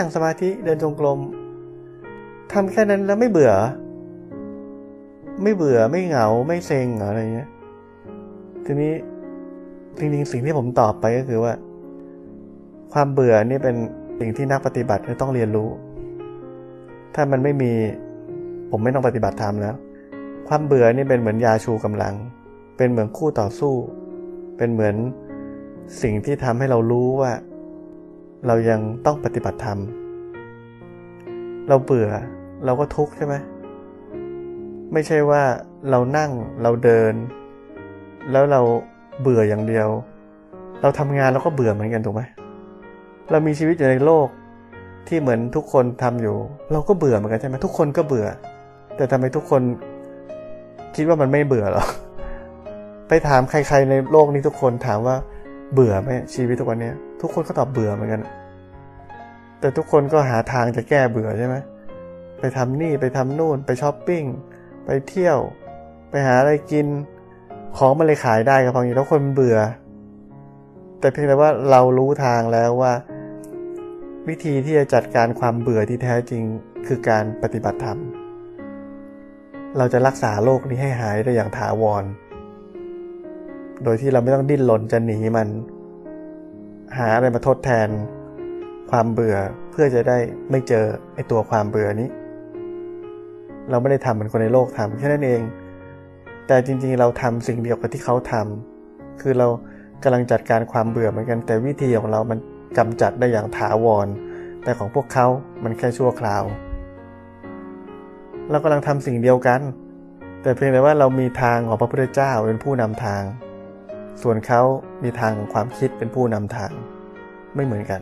นั่งสมาธิเดินจงกรมทำแค่นั้นแล้วไม่เบื่อ ไม่เบื่อไม่เหงาไม่เซ็งอะไรเงี้ย ทีนี้จริงๆสิ่งที่ผมตอบไปก็คือว่า ความเบื่อนี่เป็นสิ่งที่นักปฏิบัติจะต้องเรียนรู้ ถ้ามันไม่มีผมไม่ต้องปฏิบัติธรรมแล้ว ความเบื่อนี่เป็นเหมือนยาชูกำลัง เป็นเหมือนคู่ต่อสู้ เป็นเหมือนสิ่งที่ทำให้เรารู้ว่า เรายังต้องปฏิบัติธรรม เราเบื่อเราก็ทุกข์ใช่ไหมไม่ใช่ว่าเรานั่งเราเดิน แล้วเราเบื่ออย่างเดียว เราทำงานเราก็เบื่อเหมือนกันถูกไหมเรามีชีวิตอยู่ในโลกที่เหมือนทุกคนทำอยู่ เราก็เบื่อเหมือนกันใช่ไหมทุกคนก็เบื่อ แต่ทำไมทุกคนคิดว่ามันไม่เบื่อหรอไปถามใครๆในโลกนี้ทุกคนถามว่าเบื่อไหมชีวิตทุกวันนี้ทุกคนก็ตอบเบื่อเหมือนกัน แต่ทุกคนก็หาทางจะแก้เบื่อใช่ไหมไปทำนี่ไปทำนู่นไปช้อปปิ้งไปเที่ยว ไปหาอะไรกิน ของมันเลยขายได้กับพองี้แล้วคนเบื่อ แต่เพียงแต่ว่าเรารู้ทางแล้วว่า วิธีที่จะจัดการความเบื่อที่แท้จริงคือการปฏิบัติธรรมเราจะรักษาโลกนี้ให้หายได้อย่างถาวร โดยที่เราไม่ต้องดิ้นรนจะหนีมัน หาอะไรมาทดแทน ความเบื่อเพื่อจะได้ไม่เจอไอตัวความเบื่อนี้ เราไม่ได้ทำเหมือนคนในโลกทำแค่นั้นเอง แต่จริงๆเราทำสิ่งเดียวกับที่เขาทำคือเรากำลังจัดการความเบื่อเหมือนกัน แต่วิธีของเรามันกำจัดได้อย่างถาวร แต่ของพวกเขามันแค่ชั่วคราว เรากำลังทำสิ่งเดียวกัน แต่เพียงแต่ว่าเรามีทางของพระพุทธเจ้าเป็นผู้นำทาง ส่วนเขามีทางของความคิดเป็นผู้นำทาง ไม่เหมือนกัน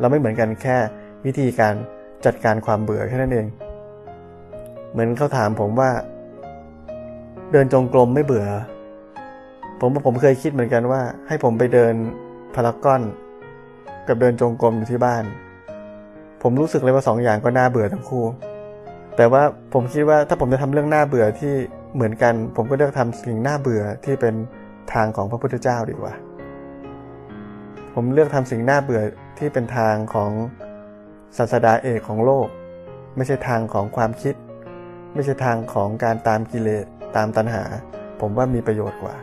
เราไม่เหมือนกันแค่วิธีการจัดการความเบื่อแค่นั้นเอง เหมือนเขาถามผมว่า เดินจงกรมไม่เบื่อ ผมผมเคยคิดเหมือนกันว่า ให้ผมไปเดินพารากอน กับเดินจงกรมอยู่ที่บ้าน ผมรู้สึกเลยว่าสองอย่างก็น่าเบื่อทั้งคู่ แต่ว่าผมคิดว่าถ้าผมจะทำเรื่องน่าเบื่อที่เหมือนกัน ผมก็เลือกทำสิ่งน่าเบื่อที่เป็นทางของพระพุทธเจ้าดีกว่า ผมเลือกทำสิ่งน่าเบื่อที่เป็นทางของศาสดาเอกของโลก ไม่ใช่ทางของความคิด ไม่ใช่ทางของการตามกิเลสตามตัณหา ผมว่ามีประโยชน์กว่า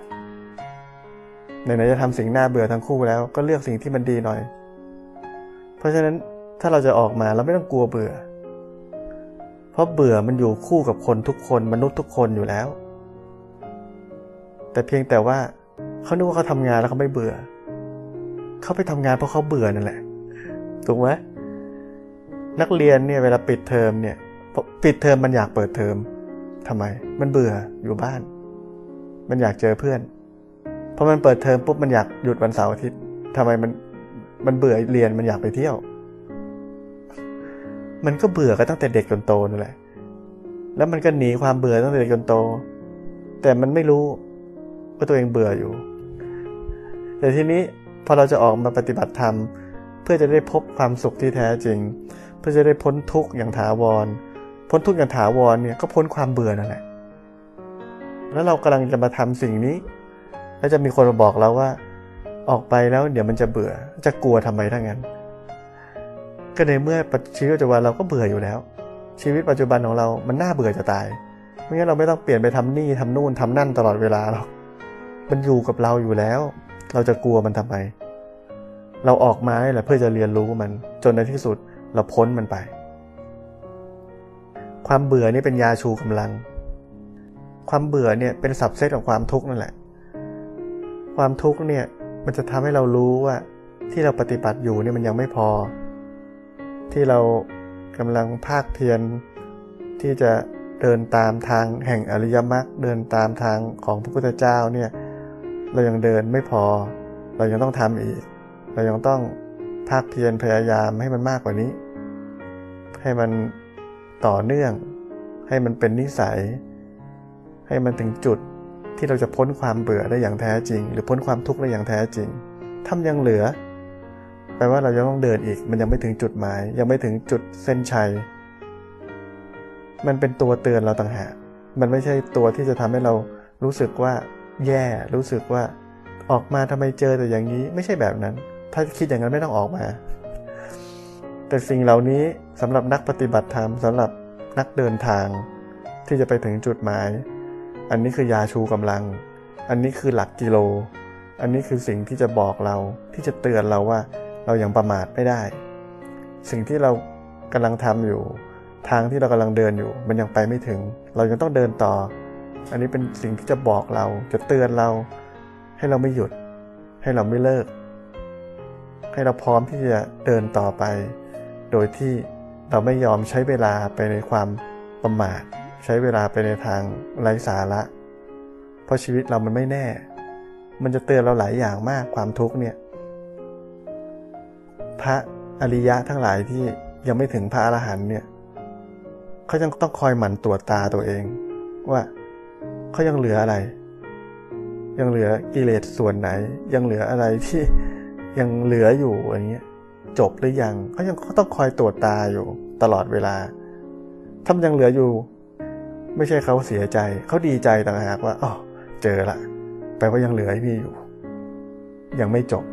ไหนๆจะทำสิ่งน่าเบื่อทั้งคู่แล้ว ก็เลือกสิ่งที่มันดีหน่อย เพราะฉะนั้นถ้าเราจะออกมาเราไม่ต้องกลัวเบื่อ เพราะเบื่อมันอยู่คู่กับคนทุกคนมนุษย์ทุกคนอยู่แล้ว แต่เพียงแต่ว่าเขานึกว่าเขาทำงานแล้วเขาไม่เบื่อ เขาไปทำงานเพราะเขาเบื่อนั่นแหละ ถูกไหมนักเรียนเนี่ยเวลาปิดเทอมเนี่ยปิดเทอมมันอยากเปิดเทอมทำไม มันเบื่ออยู่บ้าน มันอยากเจอเพื่อนพอมันเปิดเทอมปุ๊บมันอยากหยุดวันเสาร์อาทิตย์ทำไมมันมันเบื่อเรียนมันอยากไปเที่ยว มันก็เบื่อกันตั้งแต่เด็กจนโตนั่นแหละ แล้วมันก็หนีความเบื่อตั้งแต่เด็กจนโต แต่มันไม่รู้ว่าตัวเองเบื่ออยู่ แต่ทีนี้ พอเราจะออกมาปฏิบัติธรรม เพื่อจะได้พบความสุขที่แท้จริง เพื่อจะได้พ้นทุกข์อย่างถาวร พ้นทุกข์อย่างถาวรเนี่ยก็พ้นความเบื่อนั่นแหละแล้วเรากำลังจะมาทำสิ่งนี้ แล้วจะมีคนมาบอกเราว่า ออกไปแล้วเดี๋ยวมันจะเบื่อ จะกลัวทำไมถ้างั้น ก็ในเมื่อชีวิตปัจจุบันเราก็เบื่ออยู่แล้ว ชีวิตปัจจุบันของเรา มันน่าเบื่อจะตาย ไม่งั้นเราไม่ต้องเปลี่ยนไปทำนี่ทำนู่นทำนั่นตลอดเวลาหรอก มันอยู่กับเราอยู่แล้ว เราจะกลัวมันทำไม เราออกมาแหละเพื่อจะเรียนรู้มัน จนในที่สุดเราพ้นมันไป ความเบื่อนี่เป็นยาชูกำลัง ความเบื่อเนี่ยเป็นสับเซตของความทุกข์นั่นแหละ ความทุกข์เนี่ยมันจะทำให้เรารู้ว่าที่เราปฏิบัติอยู่เนี่ยมันยังไม่พอ ที่เรากำลังภาคเพียรที่จะเดินตามทางแห่งอริยมรรคเดินตามทางของพระพุทธเจ้าเนี่ย เรายังเดินไม่พอ เรายังต้องทำอีก เรายังต้องภาคเพียรพยายามให้มันมากกว่านี้ ให้มันต่อเนื่อง ให้มันเป็นนิสัย ให้มันถึงจุดที่เราจะพ้นความเบื่อได้อย่างแท้จริง หรือพ้นความทุกข์ได้อย่างแท้จริงทำยังเหลือแปลว่าเรายังต้องเดินอีก มันยังไม่ถึงจุดหมาย ยังไม่ถึงจุดเส้นชัย มันเป็นตัวเตือนเราต่างหากมันไม่ใช่ตัวที่จะทำให้เรารู้สึกว่า แย่รู้สึกว่าออกมาทำไมเจอแต่อย่างนี้ไม่ใช่แบบนั้น ถ้าคิดอย่างนั้นไม่ต้องออกมา แต่สิ่งเหล่านี้สำหรับนักปฏิบัติธรรมสำหรับนักเดินทาง ที่จะไปถึงจุดหมาย อันนี้คือยาชูกำลัง อันนี้คือหลักกิโล อันนี้คือสิ่งที่จะบอกเราที่จะเตือนเราว่าเรายัางประมาทไม่ได้ สิ่งที่เรากำลังทำอยู่ ทางที่เรากำลังเดินอยู่ มันยังไปไม่ถึง เรายังต้องเดินต่อ อันนี้เป็นสิ่งที่จะบอกเราจะเตือนเรา ให้เราไม่หยุด ให้เราไม่เลิก ให้เราพร้อมที่จะเดินต่อไป โดยที่เราไม่ยอมใช้เวลาไปในความประมาท ใช้เวลาไปในทางไร้สาระ เพราะชีวิตเรามันไม่แน่ มันจะเตือนเราหลายอย่างมากความทุกข์เนี่ย พระอริยะทั้งหลายที่ยังไม่ถึงพระอรหันต์เนี่ยเขายังต้องคอยหมั่นตรวจตาตัวเองว่า เขายังเหลืออะไร ยังเหลือกิเลสส่วนไหน ยังเหลืออะไรที่ยังเหลืออยู่อย่างเงี้ยจบหรือยังเขายังเขาต้องคอยตรวจตาอยู่ตลอดเวลา ถ้ามันยังเหลืออยู่ ไม่ใช่เขาเสียใจ เขาดีใจต่างหากว่าอ๋อเจอละแปลว่ายังเหลือให้พี่อยู่ ยังไม่จบ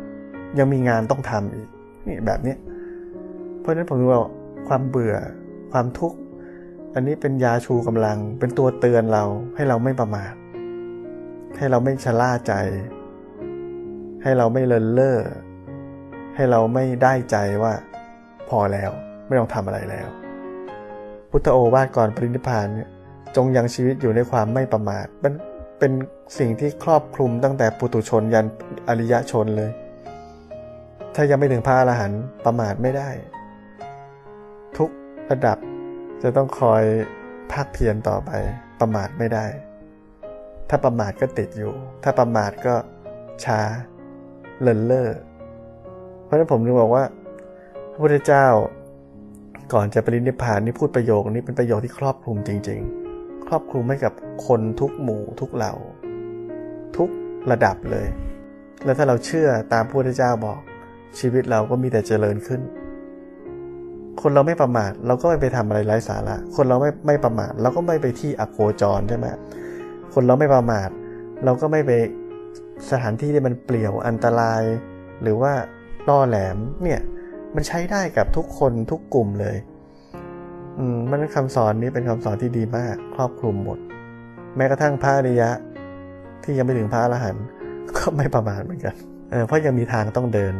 ยังมีงานต้องทำอีกนี่แบบนี้เพราะฉะนั้นผมว่าความเบื่อความทุกข์ อันนี้เป็นยาชูกำลัง เป็นตัวเตือนเราให้เราไม่ประมาท ให้เราไม่ชะล่าใจ ให้เราไม่เลินเล่อ ให้เราไม่ได้ใจว่า พอแล้วไม่ต้องทำอะไรแล้ว พุทธโอวาทก่อนปรินิพานเนี่ยจงยังชีวิตอยู่ในความไม่ประมาทมันเป็นสิ่งที่ครอบคลุมตั้งแต่ปุตุชนยันอริยชนเลย ถ้ายังไม่ถึงพระอรหันต์ประมาทไม่ได้ ทุกระดับ จะต้องคอยภาคเพียรต่อไป ประมาทไม่ได้ ถ้าประมาทก็ติดอยู่ ถ้าประมาทก็ช้าเลินเล่อเพราะฉะนั้นผมจึงบอกว่า พระพุทธเจ้าก่อนจะปรินิพพานนี่พูดประโยคนี้เป็นประโยคที่ครอบคลุมจริง ๆ ครอบคลุมให้กับคนทุกหมู่ทุกเหล่า ทุกระดับเลย แล้วถ้าเราเชื่อตามพระพุทธเจ้าบอกชีวิตเราก็มีแต่เจริญขึ้น คนเราไม่ประมาทเราก็ไม่ไปทำอะไรไร้สาระ คนเราไม่ไม่ประมาทเราก็ไม่ไปที่อโคจรใช่ไหมคนเราไม่ประมาท เราก็ไม่ไปสถานที่ที่มันเปลี่ยวอันตราย หรือว่าล่อแหลมเนี่ยมันใช้ได้กับทุกคนทุกกลุ่มเลย อืมมันคำสอนนี้เป็นคำสอนที่ดีมากครอบคลุมหมด แม้กระทั่งพระอริยะ ที่ยังไม่ถึงพระอรหันต์ก็ไม่ประมาทเหมือนกันเเพราะยังมีทางต้องเดิน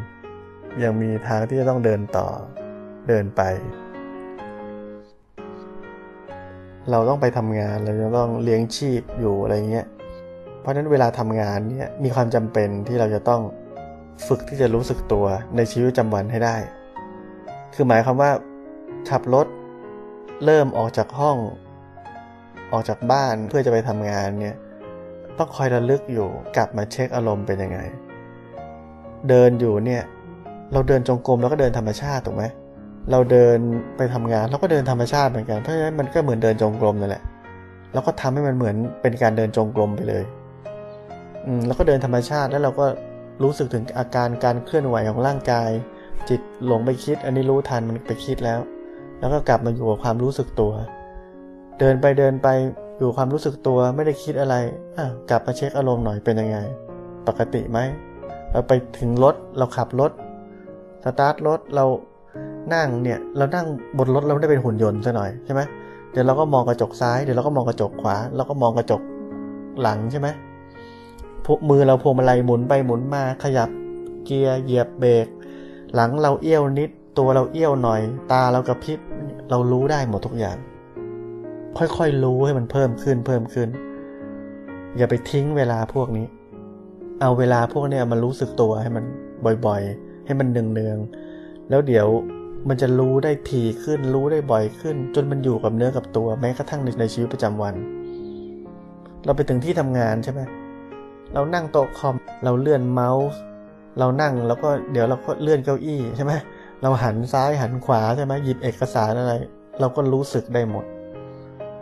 ยังมีทางที่จะต้องเดินต่อ เดินไป เราต้องไปทำงานเราจะต้องเลี้ยงชีพอยู่อะไรเงี้ยเพราะฉะนั้นเวลาทำงานเนี่ยมีความจำเป็นที่เราจะต้องฝึกที่จะรู้สึกตัวในชีวิตประจำวันให้ได้ คือหมายความว่าขับรถเริ่มออกจากห้อง ออกจากบ้านเพื่อจะไปทำงานเนี่ยต้องคอยระลึกอยู่กลับมาเช็คอารมณ์เป็นยังไง เดินอยู่เนี่ยเราเดินจงกรมแล้วก็เดินธรรมชาติถูกไหม เราเดินไปทำงานเราก็เดินธรรมชาติเหมือนกันเพราะฉะนั้นมันก็เหมือนเดินจงกรมนั่นแหละแล้วก็ทำให้มันเหมือนเป็นการเดินจงกรมไปเลยอืมแล้วก็เดินธรรมชาติแล้วเราก็รู้สึกถึงอาการการเคลื่อนไหวของร่างกาย จิตหลงไปคิด อันนี้รู้ทันมันไปคิดแล้ว แล้วก็กลับมาอยู่กับความรู้สึกตัว เดินไปเดินไปอยู่ความรู้สึกตัวไม่ได้คิดอะไรอะกลับมาเช็คอารมณ์หน่อยเป็นยังไง ปกติไหมเราไปถึงรถเราขับรถสตาร์ทรถเรา นั่งเนี่ยเรานั่งบนรถเราไม่ได้เป็นหุ่นยนต์ซะหน่อยใช่ไหมเดี๋ยวเราก็มองกระจกซ้ายเดี๋ยวเราก็มองกระจกขวาเราก็มองกระจกหลังใช่ไหมมือเราพวงมาลัยหมุนไปหมุนมาขยับเกียร์เหยียบเบรกหลังเราเอี้ยวนิดตัวเราเอี้ยวหน่อย ตาเรากระพริบเรารู้ได้หมดทุกอย่าง ค่อยๆรู้ให้มันเพิ่มขึ้นเพิ่มขึ้น อย่าไปทิ้งเวลาพวกนี้ เอาเวลาพวกนี้มันรู้สึกตัวให้มันบ่อยๆ ให้มันเนืองๆแล้วเดี๋ยว มันจะรู้ได้ถี่ขึ้น รู้ได้บ่อยขึ้น จนมันอยู่กับเนื้อกับตัว แม้กระทั่งในชีวิตประจำวัน เราไปถึงที่ทำงานใช่ไหมเรานั่งโต๊ะคอม เราเลื่อนเมาส์ เรานั่งแล้วก็เดี๋ยวเราก็เลื่อนเก้าอี้ใช่ไหมเราหันซ้ายหันขวาใช่ไหมหยิบเอกสารอะไร เราก็รู้สึกได้หมด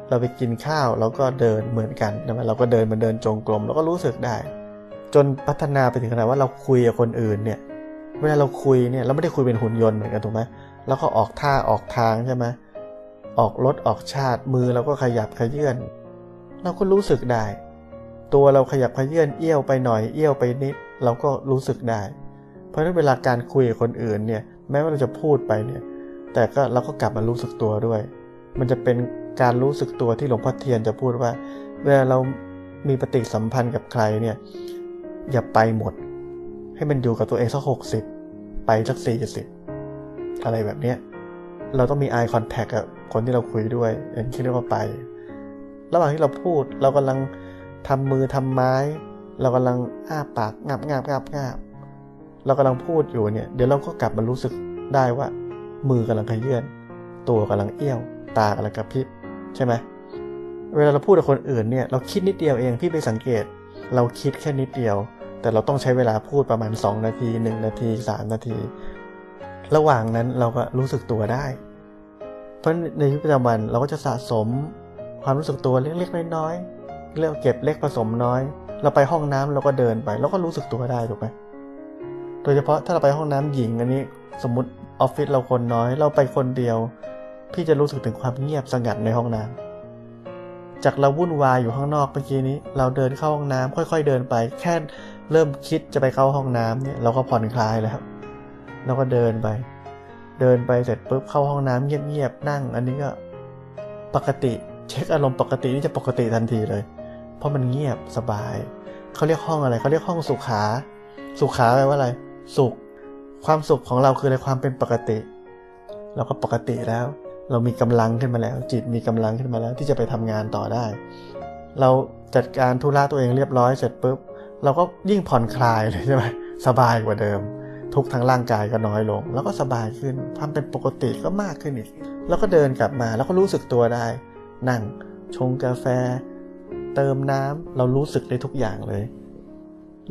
เราไปกินข้าวเราก็เดินเหมือนกันใช่ไหมเราก็เดินมาเดินจงกรมเราก็รู้สึกได้ จนพัฒนาไปถึงขนาดว่าเราคุยกับคนอื่นเนี่ย เวลาเราคุยเนี่ยเราไม่ได้คุยเป็นหุ่นยนต์เหมือนกันถูกไหมแล้วก็ออกท่าออกทางใช่ไหมออกรถออกชาติมือเราก็ขยับขยื่นเราก็รู้สึกได้ ตัวเราขยับขยื่นเอี้ยวไปหน่อยเอี้ยวไปนิด เราก็รู้สึกได้ เพราะฉะนั้นเวลาการคุยกับคนอื่นเนี่ยแม้ว่าเราจะพูดไปเนี่ยแแต่ก็เราก็กลับมารู้สึกตัวด้วย มันจะเป็นการรู้สึกตัวที่หลวงพ่อเทียนจะพูดว่า เวลาเรามีปฏิสัมพันธ์กับใครเนี่ยอย่าไปหมด ให้มันอยู่กับตัวเองสักหกสิบไปสักสี่สิบอะไรแบบเนี้ย เราต้องมี eye contact กับคนที่เราคุยด้วยอย่างที่เรียกว่าไป ระหว่างที่เราพูดเรากำลังทำมือทำไม้ เรากำลังอ้าปากงับงับงับงับเรากำลังพูดอยู่เนี่ย เดี๋ยวเราก็กลับมารู้สึกได้ว่า มือกำลังขยื่นตัวกำลังเอี้ยว ตากำลังกระพริบใช่ไหมเวลาเราพูดกับคนอื่นเนี่ย เราคิดนิดเดียวเองพี่ไปสังเกต เราคิดแค่นิดเดียว แต่เราต้องใช้เวลาพูดประมาณ 2 นาที 1 นาที 3 นาที ระหว่างนั้นเราก็รู้สึกตัวได้ เพราะในชีวิตประจำวันเราก็จะสะสมความรู้สึกตัวเล็กๆน้อยๆเรียกเก็บเล็กผสมน้อย เราไปห้องน้ำเราก็เดินไปเราก็รู้สึกตัวได้ถูกไหมโดยเฉพาะถ้าเราไปห้องน้ำหญิงอันนี้สมมติออฟฟิศเราคนน้อยเราไปคนเดียว พี่จะรู้สึกถึงความเงียบสงัดในห้องน้ำจากเราวุ่นวายอยู่ข้างนอกเมื่อกี้นี้ เราเดินเข้าห้องน้ำค่อย ๆ เดินไป แค่ เริ่มคิดจะไปเข้าห้องน้ำเนี่ยเราก็ผ่อนคลายแล้วเราก็เดินไป เดินไปเสร็จปุ๊บเข้าห้องน้ำเงียบๆนั่ง อันนี้ก็ปกติเช็คอารมณ์ปกตินี่จะปกติทันทีเลย เพราะมันเงียบสบายเขาเรียกห้องอะไรเขาเรียกห้องสุขา สุขาแปลว่าอะไร สุข ความสุขของเราคืออะไรความเป็นปกติ เราก็ปกติแล้ว เรามีกำลังขึ้นมาแล้ว จิตมีกำลังขึ้นมาแล้ว ที่จะไปทำงานต่อได้ เราจัดการธุระตัวเองเรียบร้อยเสร็จปุ๊บ เราก็ยิ่งผ่อนคลายเลยใช่ไหมสบายกว่าเดิม ทุกทางร่างกายก็น้อยลง แล้วก็สบายขึ้นความเป็นปกติก็มากขึ้นอีก แล้วก็เดินกลับมาแล้วก็รู้สึกตัวได้ นั่งชงกาแฟ เติมน้ำเรารู้สึกได้ทุกอย่างเลย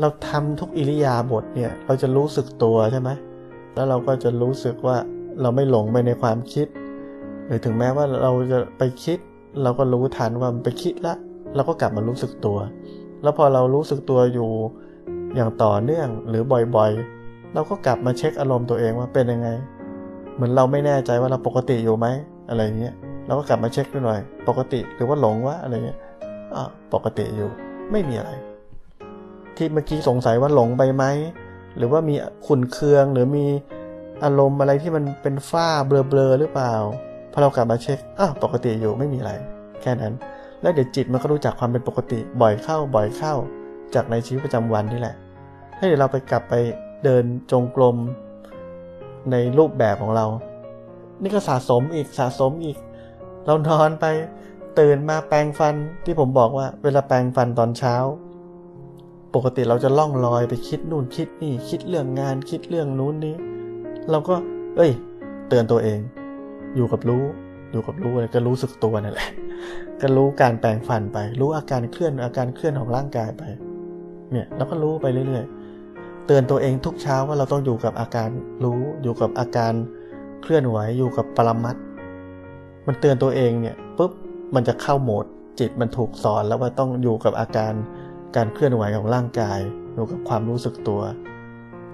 เราทำทุกอิริยาบถเนี่ยเราจะรู้สึกตัวใช่ไหมแล้วเราก็จะรู้สึกว่าเราไม่หลงไปในความคิด หรือถึงแม้ว่าเราจะไปคิด เราก็รู้ทันว่ามันไปคิดละเราก็กลับมารู้สึกตัว แล้วพอเรารู้สึกตัวอยู่อย่างต่อเนื่องหรือบ่อยๆ เราก็กลับมาเช็คอารมณ์ตัวเองว่าเป็นยังไง เหมือนเราไม่แน่ใจว่าเราปกติอยู่ไหมอะไรเงี้ยเราก็กลับมาเช็คดูหน่อย ปกติหรือว่าหลงวะอะไรเงี้ยอ่าปกติอยู่ไม่มีอะไร ที่เมื่อกี้สงสัยว่าหลงไปไหมหรือว่ามีขุนเคืองหรือมีอารมณ์อะไรที่มันเป็นฝ้าเบลอๆหรือเปล่าพอเรากลับมาเช็คอ้าวปกติอยู่ไม่มีอะไร แค่นั้น แล้วเดี๋ยวจิตมันก็รู้จักความเป็นปกติบ่อยเข้าบ่อยเข้า จากในชีวิตประจำวันนี่แหละ ให้เดี๋ยวเราไปกลับไปเดินจงกรมในรูปแบบของเรา นี่ก็สะสมอีกสะสมอีก เรานอนไปตื่นมาแปรงฟันที่ผมบอกว่า เวลาแปรงฟันตอนเช้า ปกติเราจะล่องลอยไปคิดนู่นคิดนี่ คิดเรื่องงานคิดเรื่องนู้นนี้ เราก็ เอ้ย เตือนตัวเอง อยู่กับรู้ อยู่กับรู้อะไรก็รู้สึกตัวนั่นแหละ ก็รู้การแปลงฟันไป รู้อาการเคลื่อนอาการเคลื่อนของร่างกายไป เนี่ยเราก็รู้ไปเรื่อยๆ เตือนตัวเองทุกเช้าว่าเราต้องอยู่กับอาการรู้อยู่กับอาการเคลื่อนไหวอยู่กับปรมัตมันเตือนตัวเองเนี่ยปุ๊บมันจะเข้าโหมดจิตมันถูกสอนแล้วว่าต้องอยู่กับอาการการเคลื่อนไหวของร่างกาย อยู่กับความรู้สึกตัว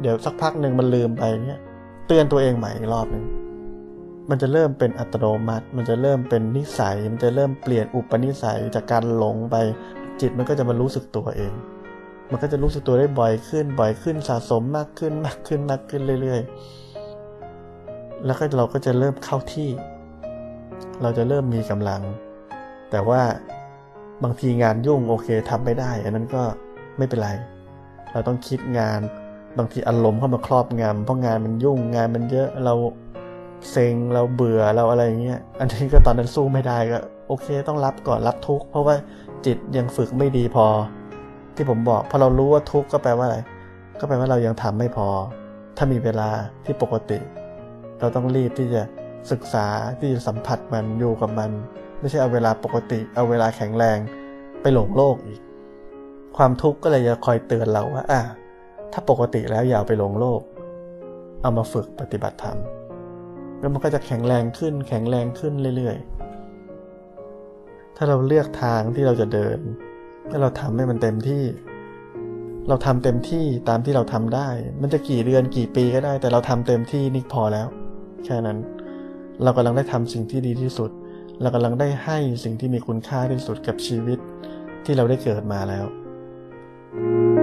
เดี๋ยวสักพักหนึ่งมันลืมไปเนี่ยเตือนตัวเองใหม่อีกรอบหนึ่ง มันจะเริ่มเป็นอัตโนมัติ มันจะเริ่มเป็นนิสัย มันจะเริ่มเปลี่ยนอุปนิสัยจากการหลงไป จิตมันก็จะมารู้สึกตัวเอง มันก็จะรู้สึกตัวได้บ่อยขึ้น บ่อยขึ้นสะสมมากขึ้นมากขึ้นมากขึ้นเรื่อยๆ แล้วก็เราก็จะเริ่มเข้าที่ เราจะเริ่มมีกำลัง แต่ว่าบางทีงานยุ่งโอเคทำไม่ได้ อันนั้นก็ไม่เป็นไร เราต้องคิดงาน บางทีอารมณ์เข้ามาครอบงำเพราะงานมันยุ่งงานมันเยอะเรา เซ็งเราเบื่อเราอะไรเงี้ยอันนี้ก็ตอนนั้นสู้ไม่ได้ก็โอเคต้องรับก่อนรับทุกข์เพราะว่าจิตยังฝึกไม่ดีพอ ที่ผมบอกพอเรารู้ว่าทุกข์ก็แปลว่าอะไรก็แปลว่าเรายังทำไม่พอ ถ้ามีเวลาที่ปกติ เราต้องรีบที่จะศึกษาที่จะสัมผัสมันอยู่กับมัน ไม่ใช่เอาเวลาปกติ เอาเวลาแข็งแรงไปหลงโลกอีก ความทุกข์ก็เลยจะคอยเตือนเราว่าอะถ้าปกติแล้วอย่าไปหลงโลก เอามาฝึกปฏิบัติธรรม แล้วมันก็จะแข็งแรงขึ้น แข็งแรงขึ้นเรื่อยๆ ถ้าเราเลือกทางที่เราจะเดินถ้าเราทำให้มันเต็มที่ เราทำเต็มที่ตามที่เราทำได้ มันจะกี่เดือนกี่ปีก็ได้ แต่เราทำเต็มที่นี่พอแล้ว แค่นั้น เรากำลังได้ทำสิ่งที่ดีที่สุด เรากำลังได้ให้สิ่งที่มีคุณค่าที่สุดกับชีวิตที่เราได้เกิดมาแล้ว thank you